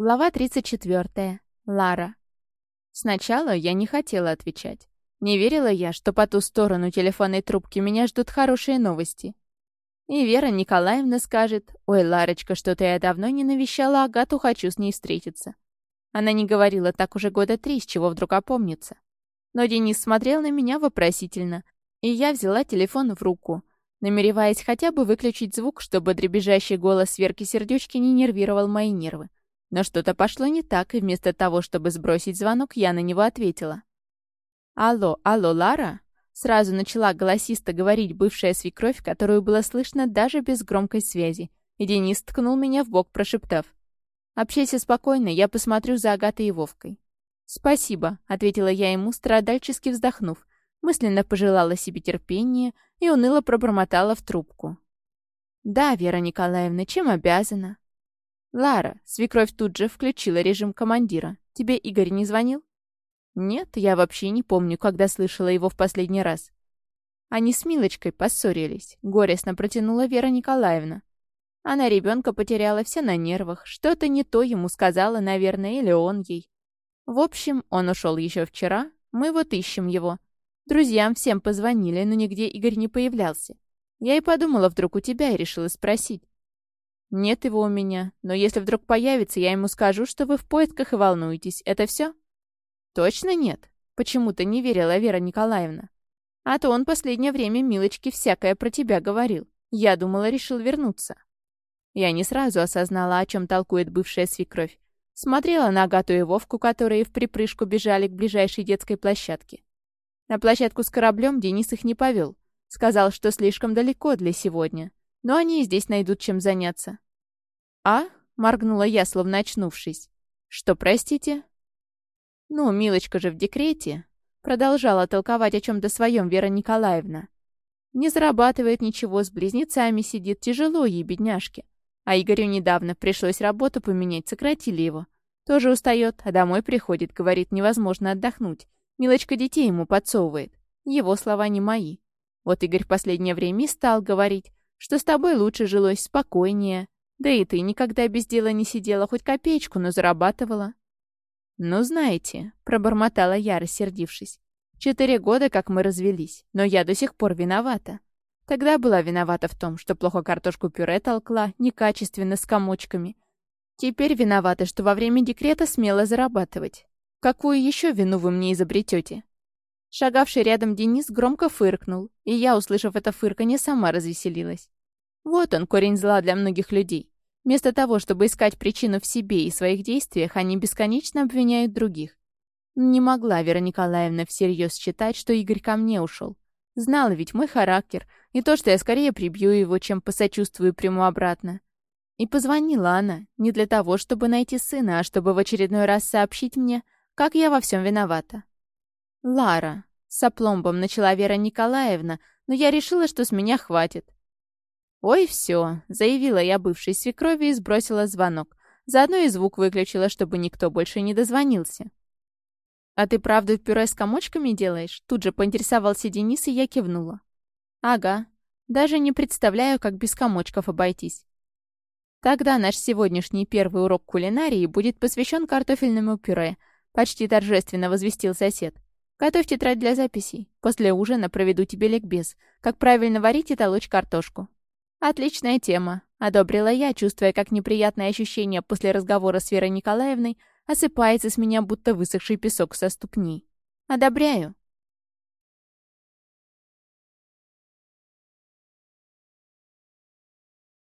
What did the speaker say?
Глава 34. Лара. Сначала я не хотела отвечать. Не верила я, что по ту сторону телефонной трубки меня ждут хорошие новости. И Вера Николаевна скажет, «Ой, Ларочка, что-то я давно не навещала Агату, хочу с ней встретиться». Она не говорила так уже года три, с чего вдруг опомнится. Но Денис смотрел на меня вопросительно, и я взяла телефон в руку, намереваясь хотя бы выключить звук, чтобы дребезжащий голос Верки Сердючки не нервировал мои нервы. Но что-то пошло не так, и вместо того, чтобы сбросить звонок, я на него ответила. «Алло, алло, Лара?» Сразу начала голосисто говорить бывшая свекровь, которую было слышно даже без громкой связи, и Денис ткнул меня в бок, прошептав. «Общайся спокойно, я посмотрю за Агатой и Вовкой». «Спасибо», — ответила я ему, страдальчески вздохнув, мысленно пожелала себе терпения и уныло пробормотала в трубку. «Да, Вера Николаевна, чем обязана?» «Лара», — свекровь тут же включила режим командира. «Тебе Игорь не звонил?» «Нет, я вообще не помню, когда слышала его в последний раз». Они с Милочкой поссорились. Горестно протянула Вера Николаевна. Она ребенка потеряла все на нервах. Что-то не то ему сказала, наверное, или он ей. В общем, он ушел еще вчера. Мы вот ищем его. Друзьям всем позвонили, но нигде Игорь не появлялся. Я и подумала вдруг у тебя и решила спросить. Нет его у меня, но если вдруг появится, я ему скажу, что вы в поисках и волнуетесь. Это все? Точно нет? Почему-то не верила Вера Николаевна. А то он последнее время Милочке всякое про тебя говорил. Я думала, решил вернуться. Я не сразу осознала, о чем толкует бывшая свекровь. Смотрела на Агату и Вовку, которые в припрыжку бежали к ближайшей детской площадке. На площадку с кораблем Денис их не повел. Сказал, что слишком далеко для сегодня. Но они и здесь найдут чем заняться. «А?» — моргнула я, словно очнувшись. «Что, простите?» «Ну, Милочка же в декрете», — продолжала толковать о чем-то своем Вера Николаевна. «Не зарабатывает ничего, с близнецами сидит, тяжело ей, бедняжке. А Игорю недавно пришлось работу поменять, сократили его. Тоже устает, а домой приходит, говорит, невозможно отдохнуть. Милочка детей ему подсовывает. Его слова не мои. Вот Игорь в последнее время и стал говорить, что с тобой лучше жилось, спокойнее. Да и ты никогда без дела не сидела, хоть копеечку, но зарабатывала. «Ну, знаете», — пробормотала я, рассердившись. «Четыре года, как мы развелись, но я до сих пор виновата. Тогда была виновата в том, что плохо картошку пюре толкла, некачественно, с комочками. Теперь виновата, что во время декрета смело зарабатывать. Какую еще вину вы мне изобретете? Шагавший рядом Денис громко фыркнул, и я, услышав это фырканье, сама развеселилась. Вот он, корень зла для многих людей. Вместо того, чтобы искать причину в себе и своих действиях, они бесконечно обвиняют других. Не могла Вера Николаевна всерьез считать, что Игорь ко мне ушел. Знала ведь мой характер, и то, что я скорее прибью его, чем посочувствую приму обратно. И позвонила она, не для того, чтобы найти сына, а чтобы в очередной раз сообщить мне, как я во всем виновата. «Лара», — с опломбом начала Вера Николаевна, но я решила, что с меня хватит. «Ой, все», — заявила я бывшей свекрови и сбросила звонок. Заодно и звук выключила, чтобы никто больше не дозвонился. «А ты правда пюре с комочками делаешь?» Тут же поинтересовался Денис, и я кивнула. «Ага. Даже не представляю, как без комочков обойтись. Тогда наш сегодняшний первый урок кулинарии будет посвящен картофельному пюре, Почти торжественно возвестил сосед. «Готовь тетрадь для записей. После ужина проведу тебе ликбез. Как правильно варить и толочь картошку». «Отличная тема», — одобрила я, чувствуя, как неприятное ощущение после разговора с Верой Николаевной осыпается с меня, будто высохший песок со ступней. «Одобряю.